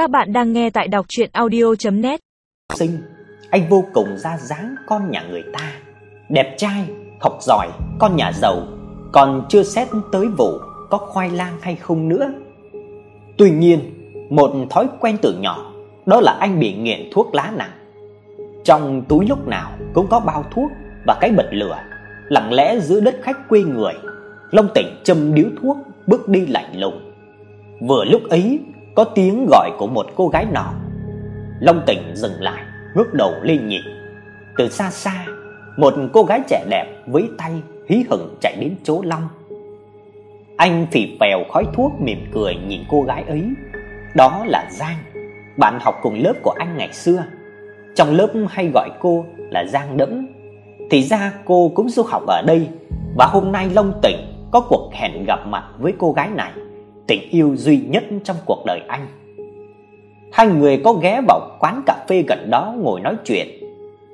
Các bạn đang nghe tại đọc audio net Sinh, anh vô cùng ra dáng con nhà người ta, đẹp trai, học giỏi, con nhà giàu, còn chưa xét tới vụ có khoai lang hay không nữa. Tuy nhiên, một thói quen từ nhỏ, đó là anh bị nghiện thuốc lá nặng. Trong túi lúc nào cũng có bao thuốc và cái bật lửa, lặng lẽ giữa đất khách quê người, Long Tỉnh châm điếu thuốc, bước đi lạnh lùng. Vừa lúc ấy, có tiếng gọi của một cô gái nọ. Long Tỉnh dừng lại, ngước đầu lên nhìn. Từ xa xa, một cô gái trẻ đẹp với tay hí hửng chạy đến chỗ Long. Anh phì phèo khói thuốc mỉm cười nhìn cô gái ấy. Đó là Giang, bạn học cùng lớp của anh ngày xưa. Trong lớp hay gọi cô là Giang Đẫm. Thì ra cô cũng du học ở đây và hôm nay Long Tỉnh có cuộc hẹn gặp mặt với cô gái này tình yêu duy nhất trong cuộc đời anh. Hai người có ghé vào quán cà phê gần đó ngồi nói chuyện.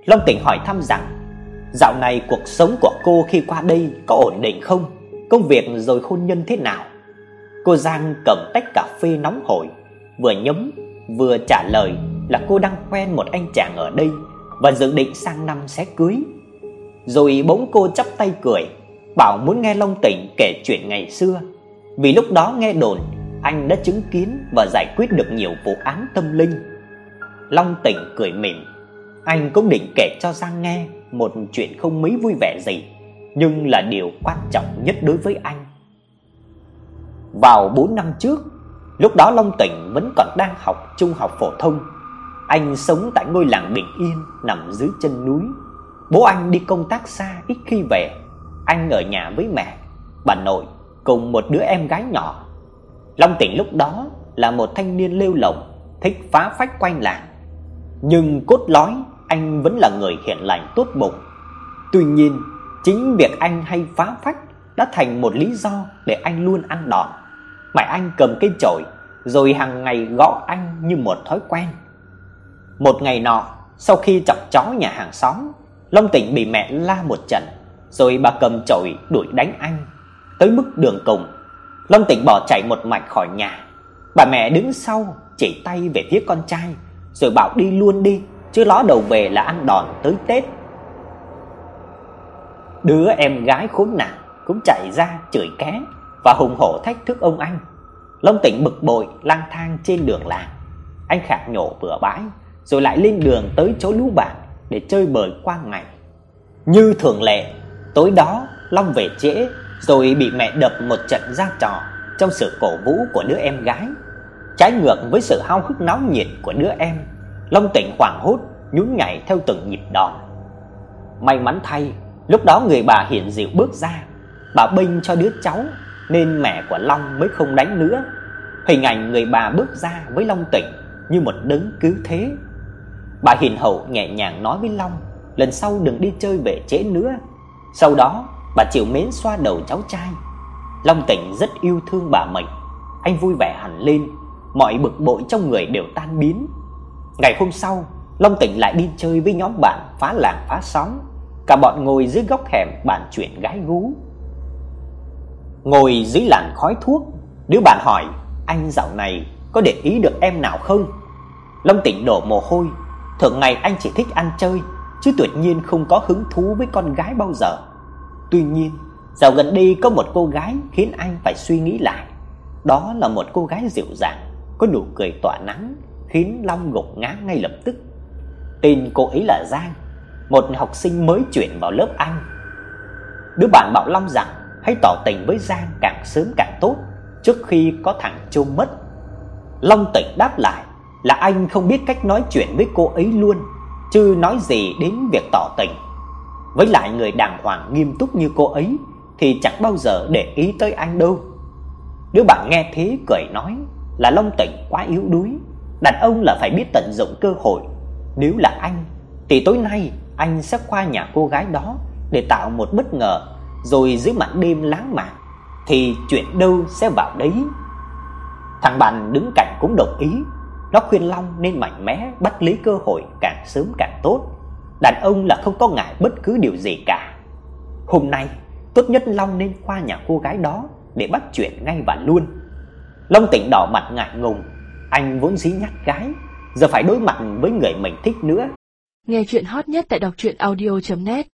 Long Tỉnh hỏi thăm rằng, dạo này cuộc sống của cô khi qua đây có ổn định không? Công việc rồi hôn nhân thế nào? Cô Giang cầm tách cà phê nóng hổi, vừa nhấm vừa trả lời là cô đang quen một anh chàng ở đây và dự định sang năm sẽ cưới. Rồi bỗng cô chắp tay cười, bảo muốn nghe Long Tỉnh kể chuyện ngày xưa vì lúc đó nghe đồn anh đã chứng kiến và giải quyết được nhiều vụ án tâm linh. Long Tỉnh cười mỉm, anh cũng định kể cho Giang nghe một chuyện không mấy vui vẻ gì, nhưng là điều quan trọng nhất đối với anh. Vào 4 năm trước, lúc đó Long Tỉnh vẫn còn đang học trung học phổ thông. Anh sống tại ngôi làng bình yên nằm dưới chân núi. Bố anh đi công tác xa ít khi về. Anh ở nhà với mẹ, bà nội cùng một đứa em gái nhỏ. Long Tỉnh lúc đó là một thanh niên lêu lổng, thích phá phách quanh làng. Nhưng cốt lõi anh vẫn là người hiền lành tốt bụng. Tuy nhiên, chính việc anh hay phá phách đã thành một lý do để anh luôn ăn đòn. Mẹ anh cầm cây chổi rồi hàng ngày gõ anh như một thói quen. Một ngày nọ, sau khi chọc chó nhà hàng xóm, Long Tỉnh bị mẹ la một trận, rồi bà cầm chổi đuổi đánh anh tới mức đường cùng. Long Tịnh bỏ chạy một mạch khỏi nhà. Bà mẹ đứng sau chỉ tay về phía con trai rồi bảo đi luôn đi, chứ ló đầu về là ăn đòn tới Tết. Đứa em gái khốn nạn cũng chạy ra chửi cá và hùng hổ thách thức ông anh. Long Tịnh bực bội lang thang trên đường làng. Anh khạc nhổ bừa bãi rồi lại lên đường tới chỗ lũ bạn để chơi bời qua ngày. Như thường lệ, tối đó Long về trễ rồi bị mẹ đập một trận ra trò trong sự cổ vũ của đứa em gái. Trái ngược với sự hao hức náo nhiệt của đứa em, Long Tỉnh hoảng hốt nhún nhảy theo từng nhịp đòn. May mắn thay, lúc đó người bà hiền dịu bước ra, bà bênh cho đứa cháu nên mẹ của Long mới không đánh nữa. Hình ảnh người bà bước ra với Long Tỉnh như một đấng cứu thế. Bà hiền hậu nhẹ nhàng nói với Long, lần sau đừng đi chơi về trễ nữa. Sau đó, Bà chịu mến xoa đầu cháu trai. Long Tỉnh rất yêu thương bà mình. Anh vui vẻ hẳn lên, mọi bực bội trong người đều tan biến. Ngày hôm sau, Long Tỉnh lại đi chơi với nhóm bạn phá làng phá xóm. Cả bọn ngồi dưới góc hẻm bàn chuyện gái gú. Ngồi dưới làn khói thuốc, đứa bạn hỏi: "Anh dạo này có để ý được em nào không?" Long Tỉnh đổ mồ hôi, thường ngày anh chỉ thích ăn chơi, chứ tuyệt nhiên không có hứng thú với con gái bao giờ. Tuy nhiên, dạo gần đây có một cô gái khiến anh phải suy nghĩ lại. Đó là một cô gái dịu dàng, có nụ cười tỏa nắng, khiến Long gục ngã ngay lập tức. Tên cô ấy là Giang, một học sinh mới chuyển vào lớp anh. Đứa bạn bảo Long rằng hãy tỏ tình với Giang càng sớm càng tốt, trước khi có thằng Chôm mất. Long tỉnh đáp lại là anh không biết cách nói chuyện với cô ấy luôn, chứ nói gì đến việc tỏ tình. Với lại người đàng hoàng nghiêm túc như cô ấy thì chẳng bao giờ để ý tới anh đâu. Đứa bạn nghe thế cười nói là Long Tỉnh quá yếu đuối, đàn ông là phải biết tận dụng cơ hội. Nếu là anh thì tối nay anh sẽ qua nhà cô gái đó để tạo một bất ngờ, rồi dưới màn đêm lãng mạn thì chuyện đâu sẽ vào đấy. Thằng bạn đứng cạnh cũng đồng ý, nó khuyên Long nên mạnh mẽ bắt lấy cơ hội càng sớm càng tốt đàn ông là không có ngại bất cứ điều gì cả. Hôm nay, tốt nhất Long nên qua nhà cô gái đó để bắt chuyện ngay và luôn. Long Tỉnh đỏ mặt ngại ngùng, Anh vốn dĩ nhát gái, giờ phải đối mặt với người mình thích nữa. Nghe chuyện hot nhất tại đọc truyện audio net